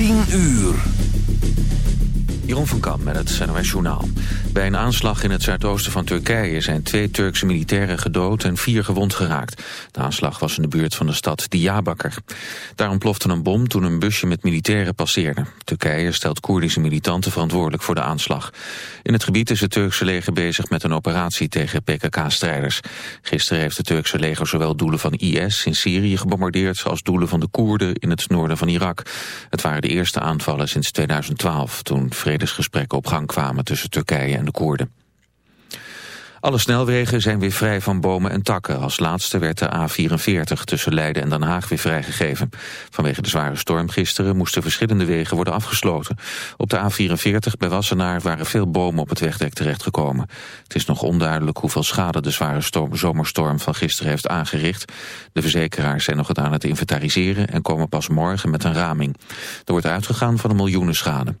10 uur. Jeroen van Kamp met het NOS Journaal. Bij een aanslag in het zuidoosten van Turkije zijn twee Turkse militairen gedood en vier gewond geraakt. De aanslag was in de buurt van de stad Diyarbakir. Daar ontplofte een bom toen een busje met militairen passeerde. Turkije stelt Koerdische militanten verantwoordelijk voor de aanslag. In het gebied is het Turkse leger bezig met een operatie tegen PKK-strijders. Gisteren heeft het Turkse leger zowel doelen van IS in Syrië gebombardeerd... als doelen van de Koerden in het noorden van Irak. Het waren de eerste aanvallen sinds 2012, toen vredesgesprekken op gang kwamen tussen Turkije en de Koerden. Alle snelwegen zijn weer vrij van bomen en takken. Als laatste werd de A44 tussen Leiden en Den Haag weer vrijgegeven. Vanwege de zware storm gisteren moesten verschillende wegen worden afgesloten. Op de A44 bij Wassenaar waren veel bomen op het wegdek terechtgekomen. Het is nog onduidelijk hoeveel schade de zware storm, zomerstorm van gisteren heeft aangericht. De verzekeraars zijn nog het aan het inventariseren en komen pas morgen met een raming. Er wordt uitgegaan van een miljoenen schade.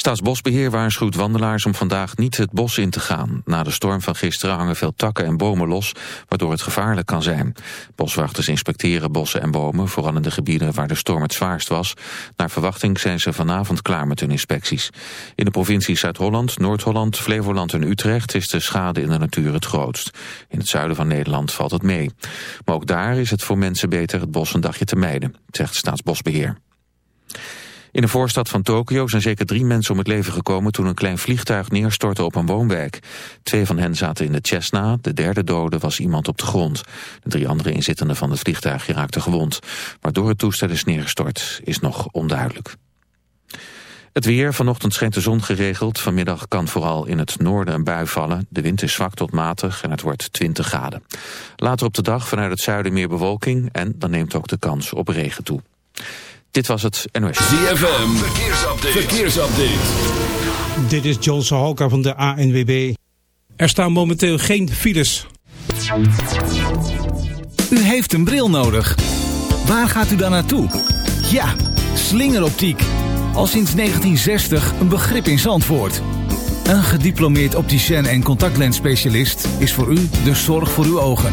Staatsbosbeheer waarschuwt wandelaars om vandaag niet het bos in te gaan. Na de storm van gisteren hangen veel takken en bomen los, waardoor het gevaarlijk kan zijn. Boswachters inspecteren bossen en bomen, vooral in de gebieden waar de storm het zwaarst was. Naar verwachting zijn ze vanavond klaar met hun inspecties. In de provincies Zuid-Holland, Noord-Holland, Flevoland en Utrecht is de schade in de natuur het grootst. In het zuiden van Nederland valt het mee. Maar ook daar is het voor mensen beter het bos een dagje te mijden, zegt Staatsbosbeheer. In de voorstad van Tokio zijn zeker drie mensen om het leven gekomen toen een klein vliegtuig neerstortte op een woonwijk. Twee van hen zaten in de Cessna, de derde dode was iemand op de grond. De drie andere inzittenden van het vliegtuig raakten gewond. Maar door het toestel is neergestort is nog onduidelijk. Het weer, vanochtend schijnt de zon geregeld. Vanmiddag kan vooral in het noorden een bui vallen. De wind is zwak tot matig en het wordt 20 graden. Later op de dag vanuit het zuiden meer bewolking... en dan neemt ook de kans op regen toe. Dit was het NOS. ZFM, verkeersupdate. verkeersupdate. Dit is John Sahoka van de ANWB. Er staan momenteel geen files. U heeft een bril nodig. Waar gaat u dan naartoe? Ja, slingeroptiek. Al sinds 1960 een begrip in Zandvoort. Een gediplomeerd opticien en contactlensspecialist is voor u de zorg voor uw ogen.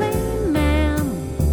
man.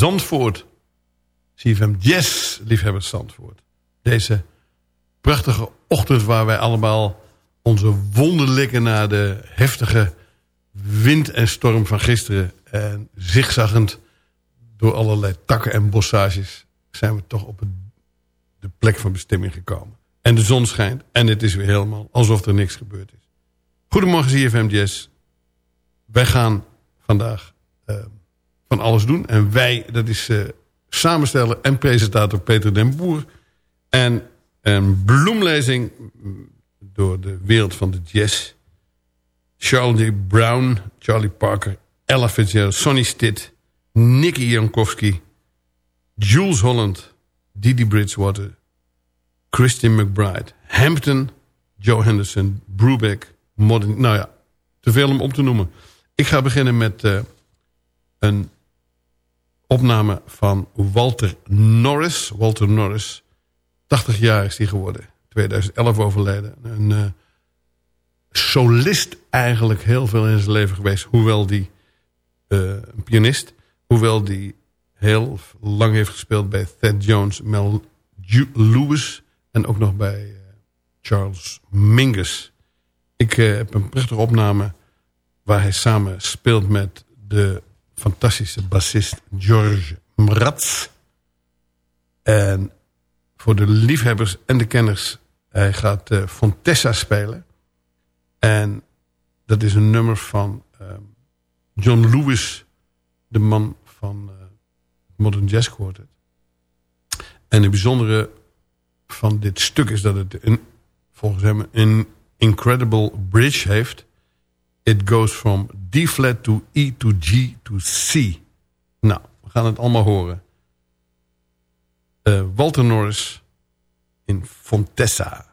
Zandvoort. ZFM Jazz, liefhebbers Zandvoort. Deze prachtige ochtend waar wij allemaal onze wonden likken... na de heftige wind en storm van gisteren. En zigzaggend door allerlei takken en bossages... zijn we toch op de plek van bestemming gekomen. En de zon schijnt en het is weer helemaal alsof er niks gebeurd is. Goedemorgen ZFM Jazz. Wij gaan vandaag eh, van alles doen. En wij, dat is eh, samensteller en presentator Peter den Boer. En een bloemlezing mm, door de wereld van de jazz. Charlie Brown, Charlie Parker, Ella Fitzgerald, Sonny Stitt, Nicky Jankowski, Jules Holland, Didi Bridgewater, Christian McBride, Hampton, Joe Henderson, Brubeck, Modern... Nou ja, te veel om op te noemen. Ik ga beginnen met eh, een opname van Walter Norris. Walter Norris, 80 jaar is hij geworden. 2011 overleden. Een eh, solist eigenlijk heel veel in zijn leven geweest. Hoewel die eh, een pianist. Hoewel die heel lang heeft gespeeld bij Thad Jones, Mel Lewis... en ook nog bij eh, Charles Mingus. Ik heb een prachtige opname waar hij samen speelt met de fantastische bassist George Mraz. En voor de liefhebbers en de kenners, hij gaat eh, Fontessa spelen. En dat is een nummer van eh, John Lewis, de man van eh, Modern Jazz Quartet. En het bijzondere van dit stuk is dat het een, volgens hem een incredible bridge heeft. It goes from D flat to E to G to C. Nou, we gaan het allemaal horen. Eh, Walter Norris in Fontessa.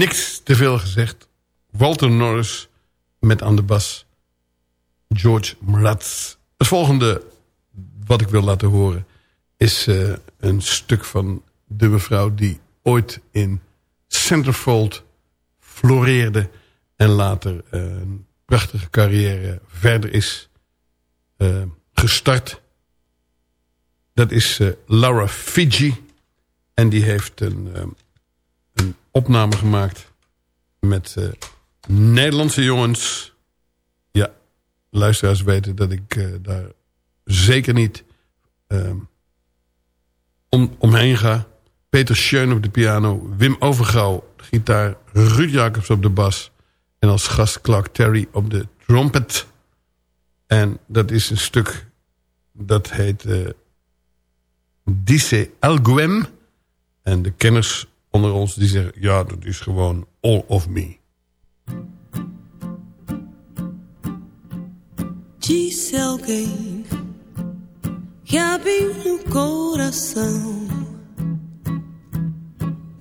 Niks te veel gezegd. Walter Norris met aan de bas George Mraz. Het volgende wat ik wil laten horen is uh, een stuk van de mevrouw die ooit in Centerfold floreerde en later uh, een prachtige carrière verder is uh, gestart. Dat is Laura Fiji en die heeft een opname gemaakt met Nederlandse jongens. Ja, luisteraars weten dat ik daar zeker niet om, omheen ga. Peter Schön op de piano, Wim Overgouw gitaar, Ruud Jacobs op de bas... en als gast Clark Terry op de trompet. En dat is een stuk dat heet uh, Dice Alguem. En de kenners onder ons die zeggen... ja, dat is gewoon All of Me. Dice alguém que abre no coração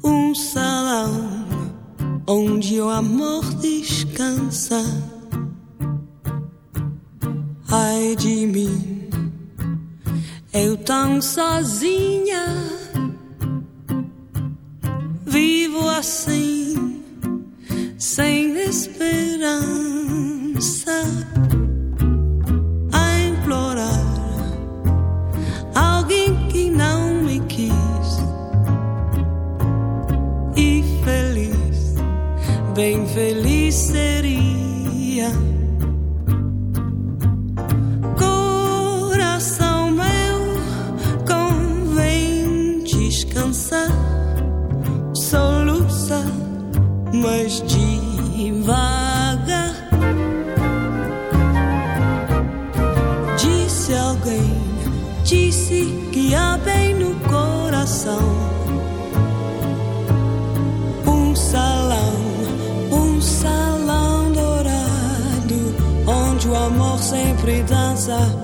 um salão onde o amor descansa. Ai de mim, eu tão sozinha, vivo assim, sem esperança. A implorar alguém que não me quis. E feliz, bem feliz seria. Mas devagar. Disse alguém disse que há bem no coração um salão, um salão dourado, onde o amor sempre dança.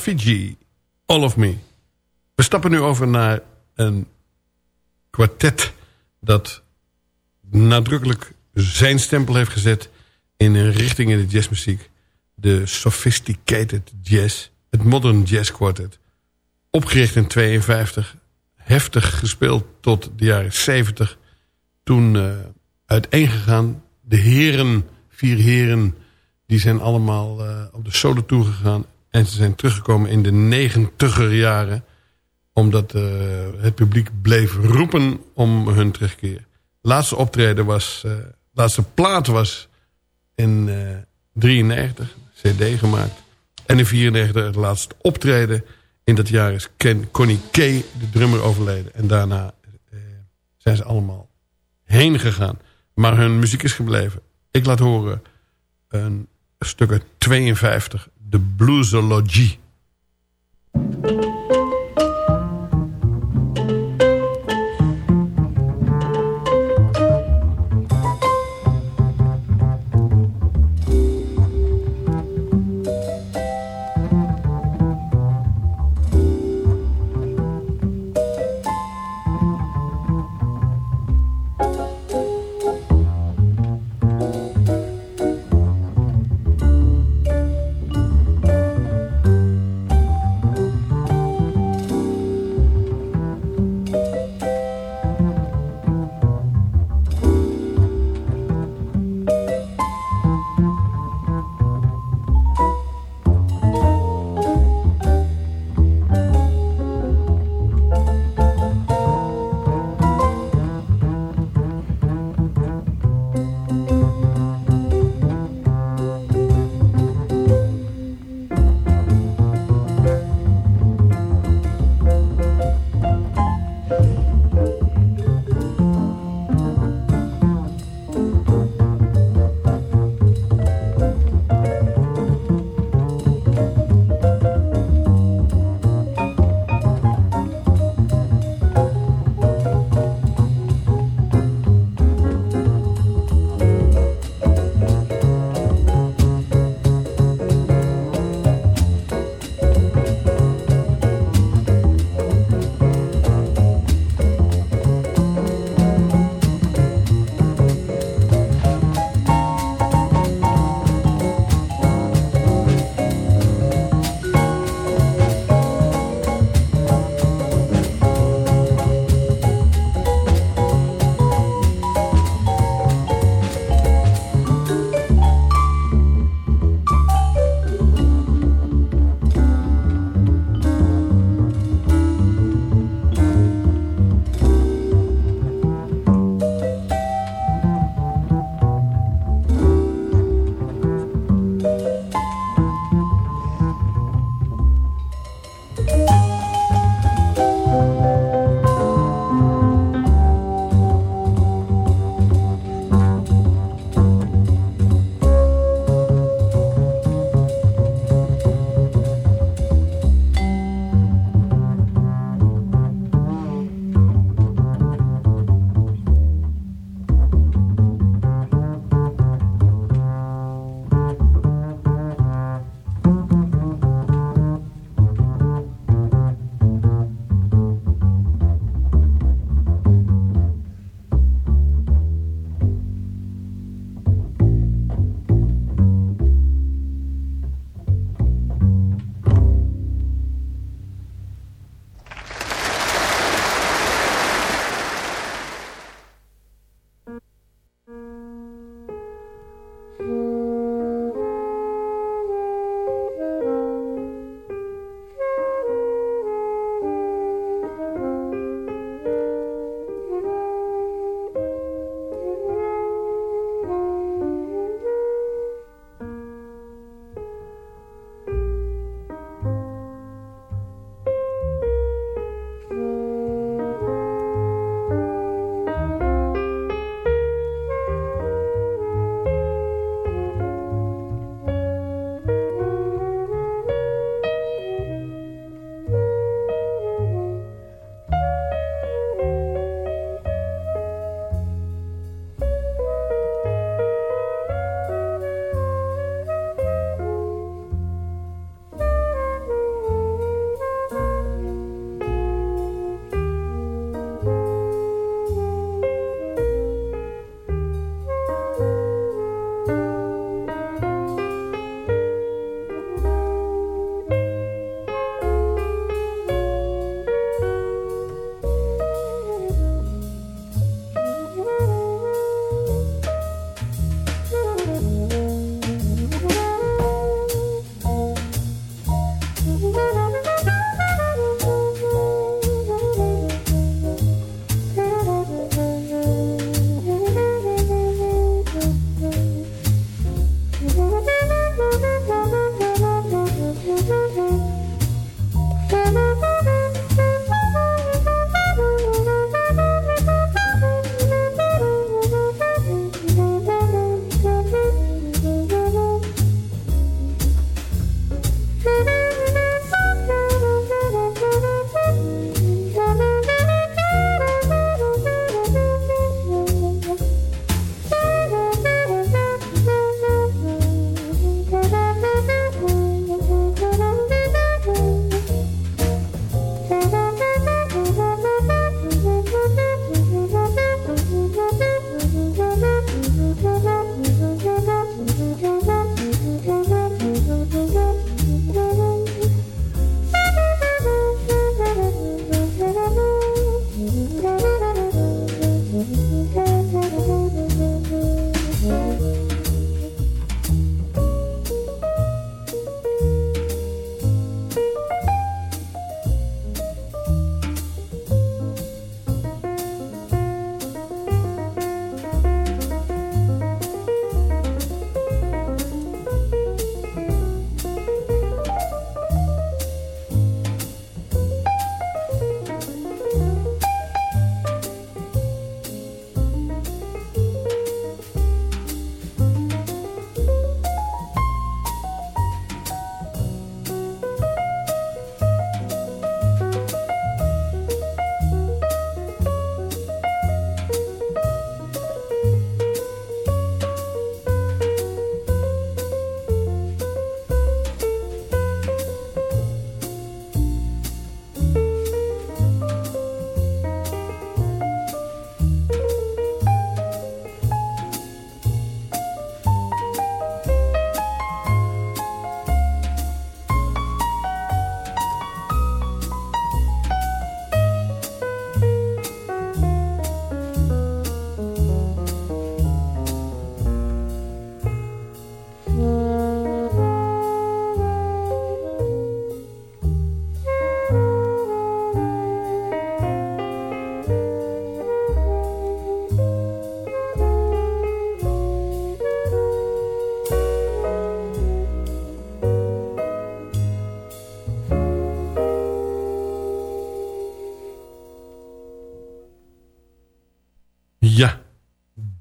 Fiji, All of Me. We stappen nu over naar een kwartet dat nadrukkelijk zijn stempel heeft gezet in een richting in de jazzmuziek. De sophisticated jazz, het modern jazz quartet. Opgericht in 52, heftig gespeeld tot de jaren 70. Toen uh, uiteengegaan. De heren, vier heren, die zijn allemaal uh, op de solo toegegaan. En ze zijn teruggekomen in de negentiger jaren. Omdat uh, het publiek bleef roepen om hun terugkeer. Laatste optreden was, laatste plaat was in 93, cd gemaakt. En in 94 het laatste optreden in dat jaar is Ken, Connie Kay, de drummer, overleden. En daarna eh, zijn ze allemaal heen gegaan. Maar hun muziek is gebleven. Ik laat horen een stuk 52, de Bluesology.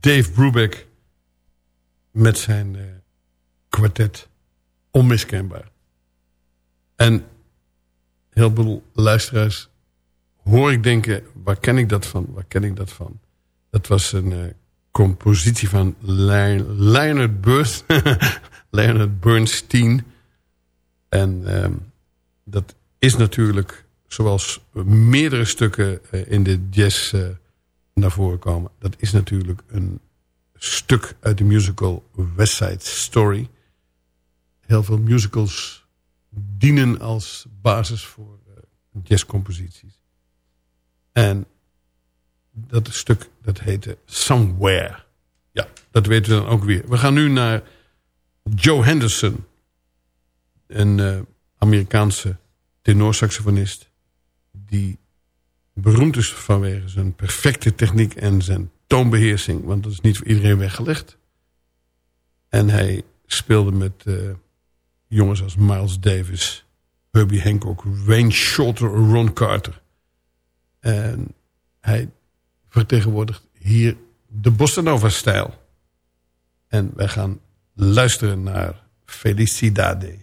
Dave Brubeck met zijn uh, kwartet onmiskenbaar. En heel veel luisteraars hoor ik denken, waar ken ik dat van? Waar ken ik dat van? Dat was een uh, compositie van Leonard, Leonard Bernstein. En uh, dat is natuurlijk, zoals meerdere stukken uh, in de jazz naar voren komen... dat is natuurlijk een stuk uit de musical West Side Story. Heel veel musicals dienen als basis voor jazzcomposities. En dat stuk, dat heette Somewhere. Ja, dat weten we dan ook weer. We gaan nu naar Joe Henderson. Een uh, Amerikaanse tenorsaxofonist. Die beroemd is vanwege zijn perfecte techniek en zijn toonbeheersing. Want dat is niet voor iedereen weggelegd. En hij speelde met uh, jongens als Miles Davis, Herbie Hancock, Wayne Shorter, Ron Carter. En hij vertegenwoordigt hier de Bossa Nova-stijl. En wij gaan luisteren naar Felicidade.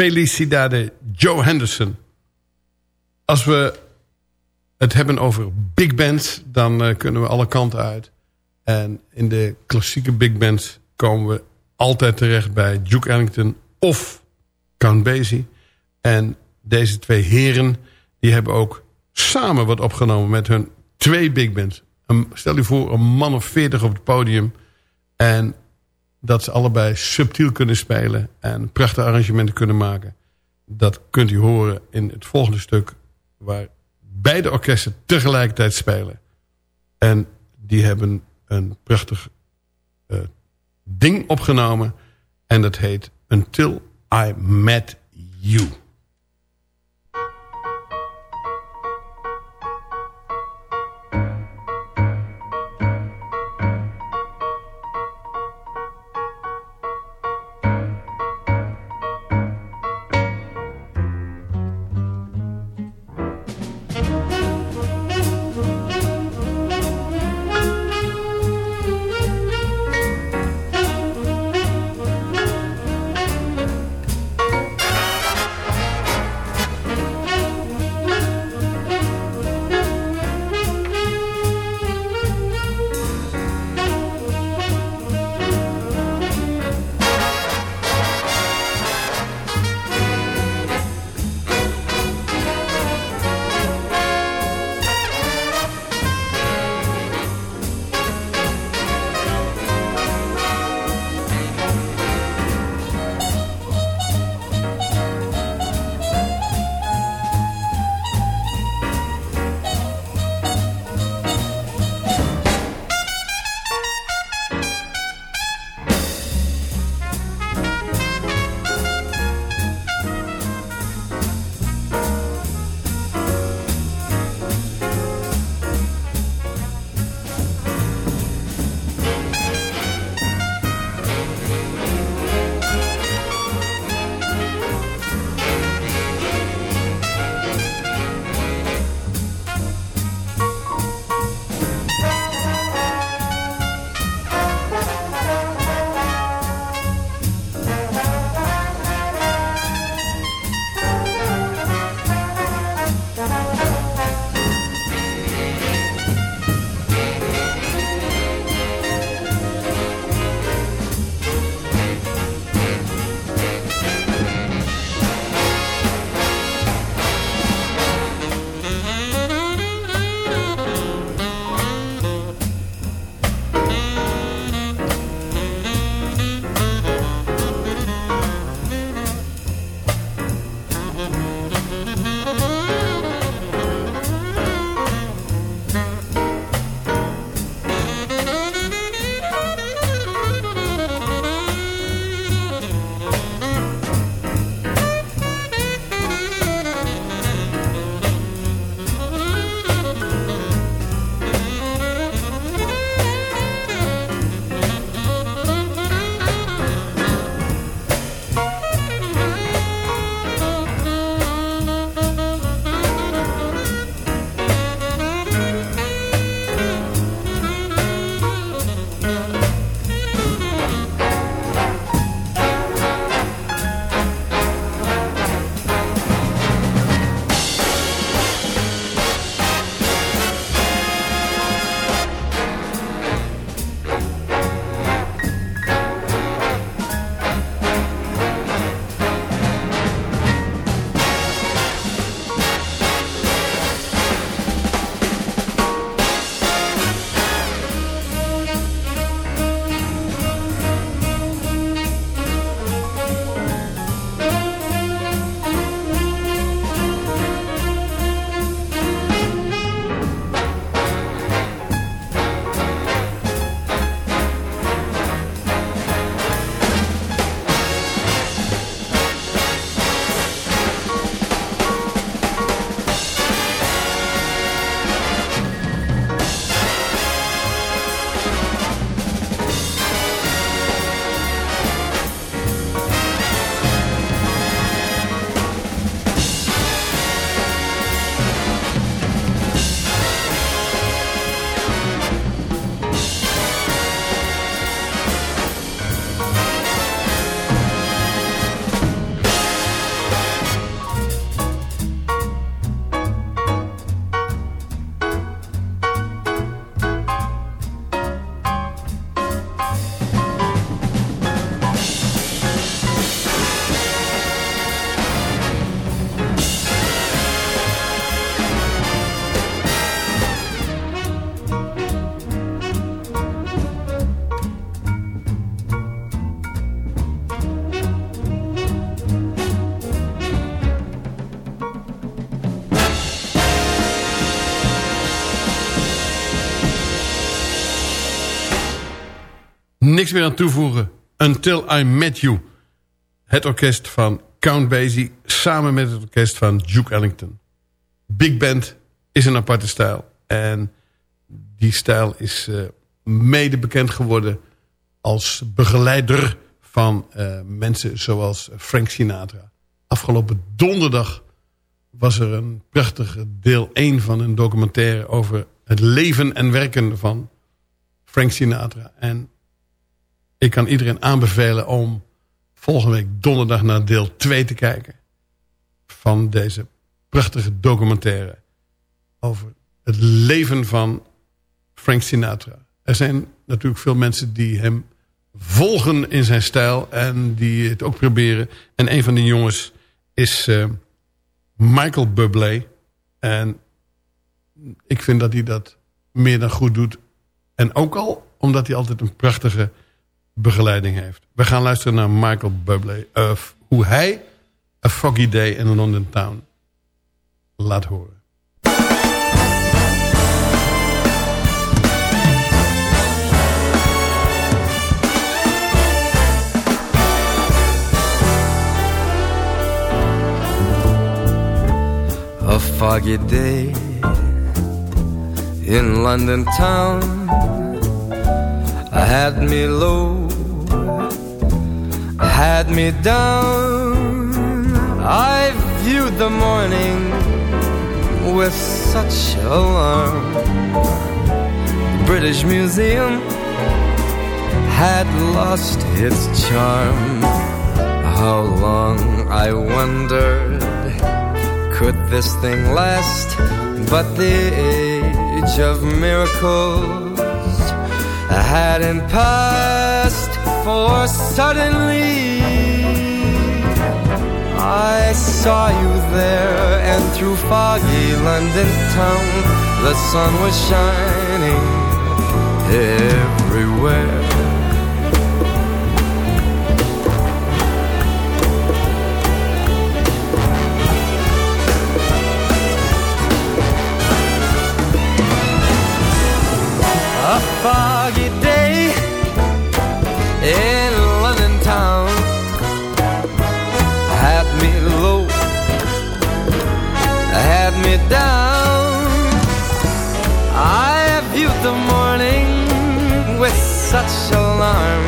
Felicidade Joe Henderson. Als we het hebben over big bands, dan uh, kunnen we alle kanten uit. En in de klassieke big bands komen we altijd terecht bij Duke Ellington of Count Basie. En deze twee heren, die hebben ook samen wat opgenomen met hun twee big bands. stel je voor een man of veertig op het podium. En dat ze allebei subtiel kunnen spelen en prachtige arrangementen kunnen maken. Dat kunt u horen in het volgende stuk waar beide orkesten tegelijkertijd spelen. En die hebben een prachtig uh, ding opgenomen en dat heet Until I Met You. Niks meer aan toevoegen. Until I Met You. Het orkest van Count Basie samen met het orkest van Duke Ellington. Big Band is een aparte stijl. En die stijl is uh, mede bekend geworden als begeleider van uh, mensen zoals Frank Sinatra. Afgelopen donderdag was er een prachtige deel 1 van een documentaire over het leven en werken van Frank Sinatra. En ik kan iedereen aanbevelen om volgende week donderdag naar deel 2 te kijken. Van deze prachtige documentaire over het leven van Frank Sinatra. Er zijn natuurlijk veel mensen die hem volgen in zijn stijl en die het ook proberen. En een van die jongens is uh, Michael Bublé. En ik vind dat hij dat meer dan goed doet. En ook al omdat hij altijd een prachtige begeleiding heeft. We gaan luisteren naar Michael Bublé. Uh, hoe hij A Foggy Day in London Town laat horen. A foggy day in London town had me low, had me down. I viewed the morning with such alarm. The British Museum had lost its charm. How long I wondered could this thing last? But the age of miracles hadn't passed, for suddenly I saw you there, and through foggy London town, the sun was shining everywhere. A foggy day down. I viewed the morning with such alarm.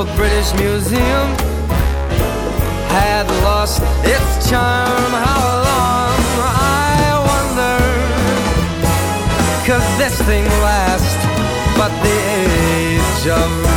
Old British Museum had lost its charm. How long I wonder could this thing last? But the age of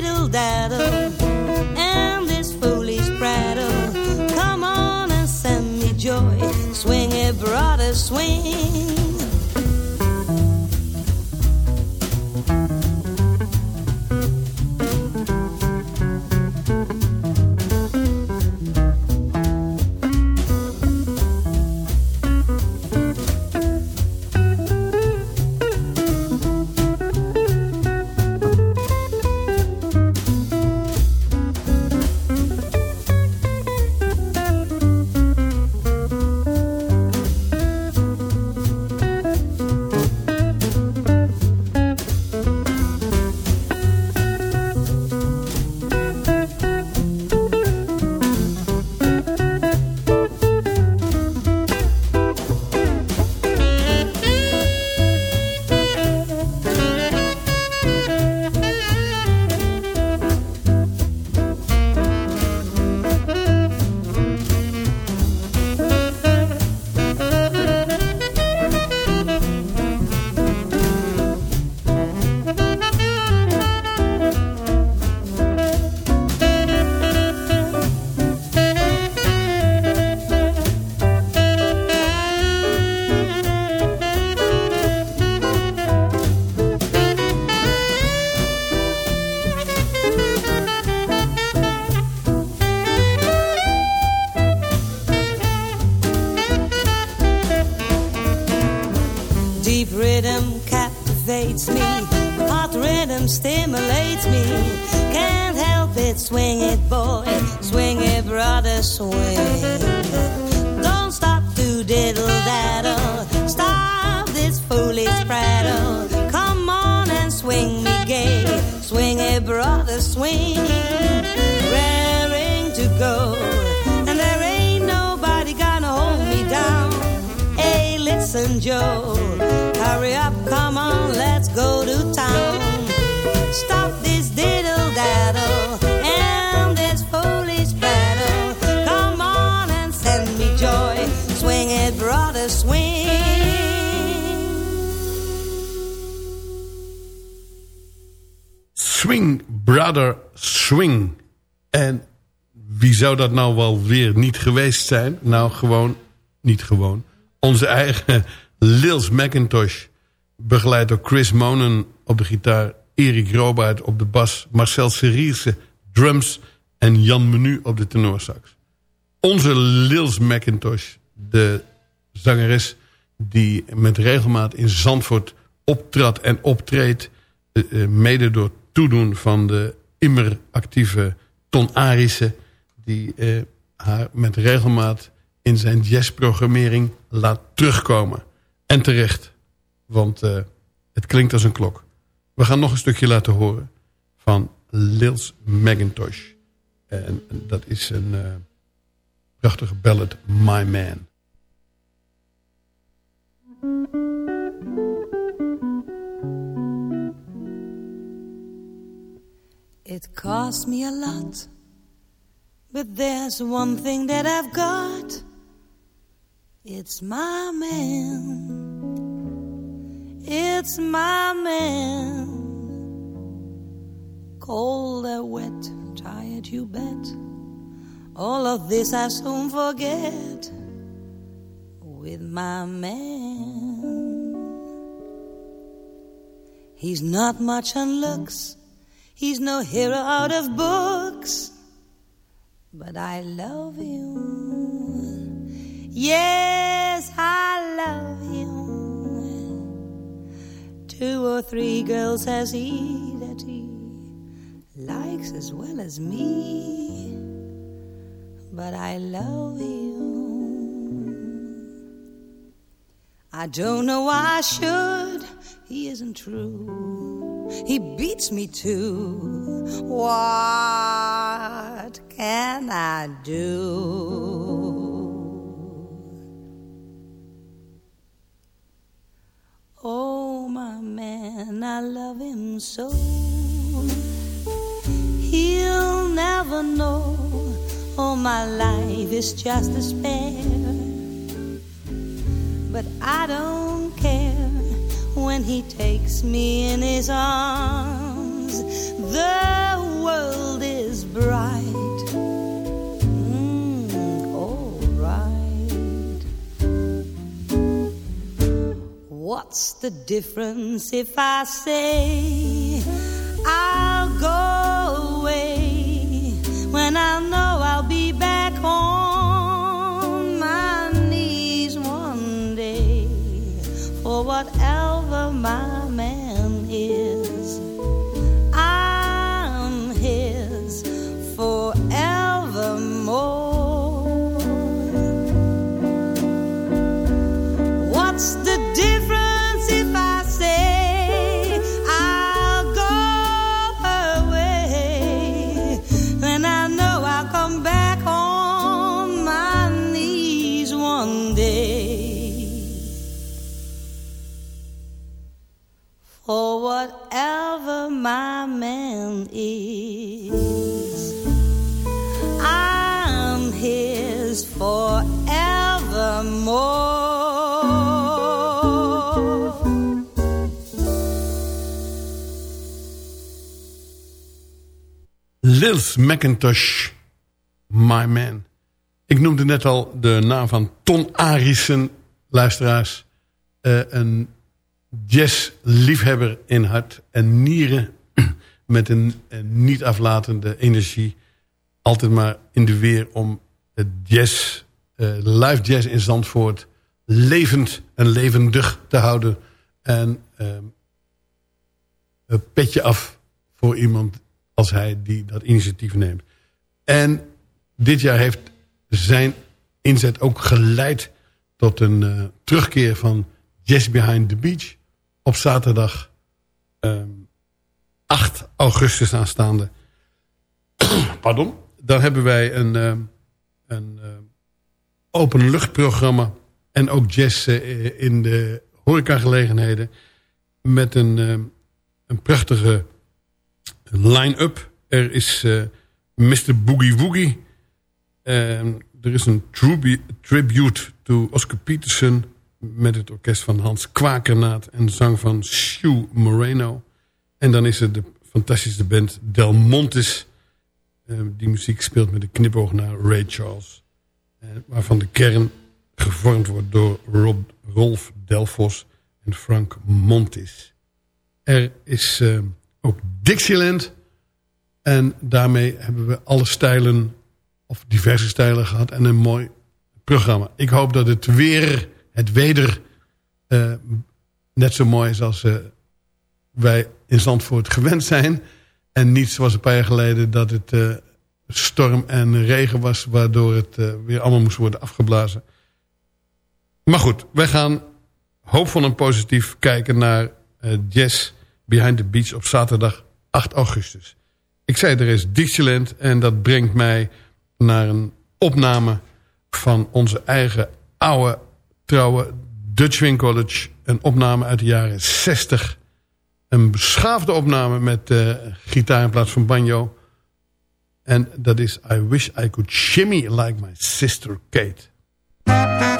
diddle daddle and this foolish prattle. Come on and send me joy. Swing it, brother, swing. Swing. Raring to go, and there ain't nobody gonna hold me down. Hey, listen, Joe, Swing. En wie zou dat nou wel weer niet geweest zijn? Nou, gewoon, niet gewoon. Onze eigen Lils McIntosh. Begeleid door Chris Monen op de gitaar. Erik Robaert op de bas. Marcel Serierse drums. En Jan Menu op de tenorsax. Onze Lils McIntosh, de zangeres die met regelmaat in Zandvoort optrad en optreedt. eh, eh, mede door toedoen van de immer actieve Ton Arissen... die eh, haar met regelmaat in zijn jazzprogrammering laat terugkomen. En terecht, want eh, het klinkt als een klok. We gaan nog een stukje laten horen van Lils McIntosh. En dat is een eh, prachtige ballad, My Man. It cost me a lot, but there's one thing that I've got. It's my man. It's my man. Cold or wet, tired, you bet. All of this I soon forget with my man. He's not much on looks. He's no hero out of books, but I love him. Yes, I love him. Two or three girls has he that he likes as well as me, but I love him. I don't know why I should. He isn't true. He beats me too. What can I do? Oh, my man, I love him so. He'll never know. Oh, my life is just a spare. But I don't care when he takes me in his arms. The world is bright. Mm, all right. What's the difference if I say I'll go away when I know I'll be back on for whatever my man is? I'm his forevermore. What's the difference man his forevermore. Lils McIntosh, My Man. Ik noemde net al de naam van Ton Arissen, luisteraars. Eh, een jazzliefhebber in hart en nieren... met een, een niet aflatende energie. Altijd maar in de weer om het jazz, eh, live jazz in Zandvoort... levend en levendig te houden. En ehm, een petje af voor iemand als hij die, dat initiatief neemt. En dit jaar heeft zijn inzet ook geleid tot een uh, terugkeer van Jazz Behind the Beach op zaterdag um, 8 augustus aanstaande. Pardon. Dan hebben wij een, uh, een uh, openluchtprogramma en ook jazz uh, in de horecagelegenheden met een, een prachtige line-up. Er is Mr. Boogie Woogie. er is een tribute to Oscar Peterson met het orkest van Hans Kwakernaat en zang van Sue Moreno. En dan is er de fantastische band Del Montes... Uh, die muziek speelt met de knipoog naar Ray Charles. Uh, waarvan de kern gevormd wordt door Rob, Rolf Delfos en Frank Montis. Er is uh, ook Dixieland. En daarmee hebben we alle stijlen, of diverse stijlen gehad... en een mooi programma. Ik hoop dat het weer, het weder... net zo mooi is als wij in Zandvoort gewend zijn. En niet zoals een paar jaar geleden dat het uh, storm en regen was... waardoor het uh, weer allemaal moest worden afgeblazen. Maar goed, wij gaan hoopvol en positief kijken naar uh, Jazz Behind the Beach op zaterdag 8 augustus. Ik zei er is Dixieland en dat brengt mij naar een opname van onze eigen oude trouwe Dutch Wing College. Een opname uit de jaren 60 een beschaafde opname met uh, gitaar in plaats van banjo. En dat is I Wish I Could Shimmy Like My Sister Kate.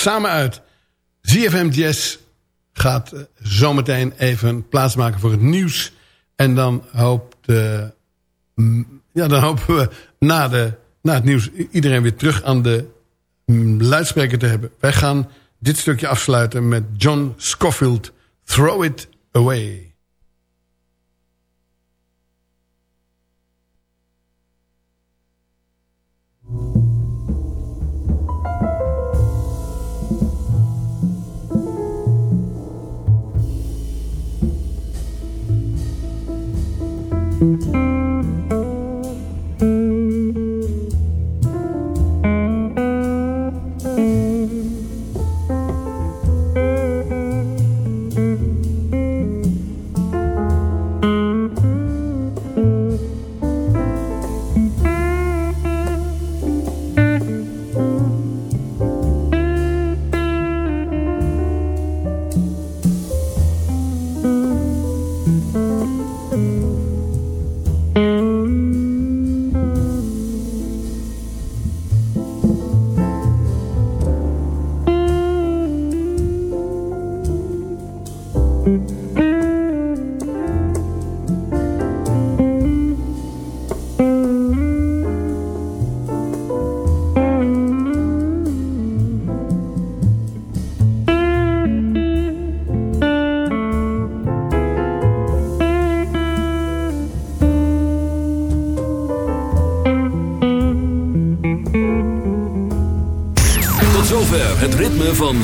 Samen uit. ZFM Jazz gaat eh, zometeen even plaatsmaken voor het nieuws. En dan, hoopt, uh, ja, dan hopen we na, de, na het nieuws iedereen weer terug aan de luidspreker te hebben. Wij gaan dit stukje afsluiten met John Scofield, Throw It Away. Van